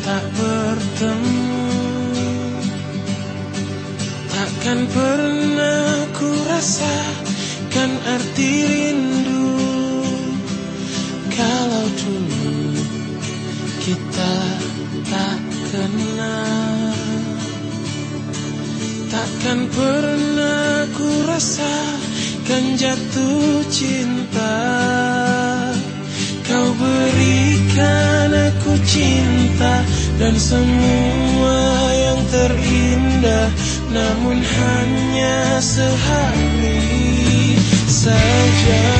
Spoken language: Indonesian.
tak bertemu. Takkan pernah ku rasakan arti rindu. Kalau dulu kita tak kenal Takkan pernah ku rasakan jatuh cinta. Kau berikan aku cinta dan semua yang terindah Namun hanya sehari saja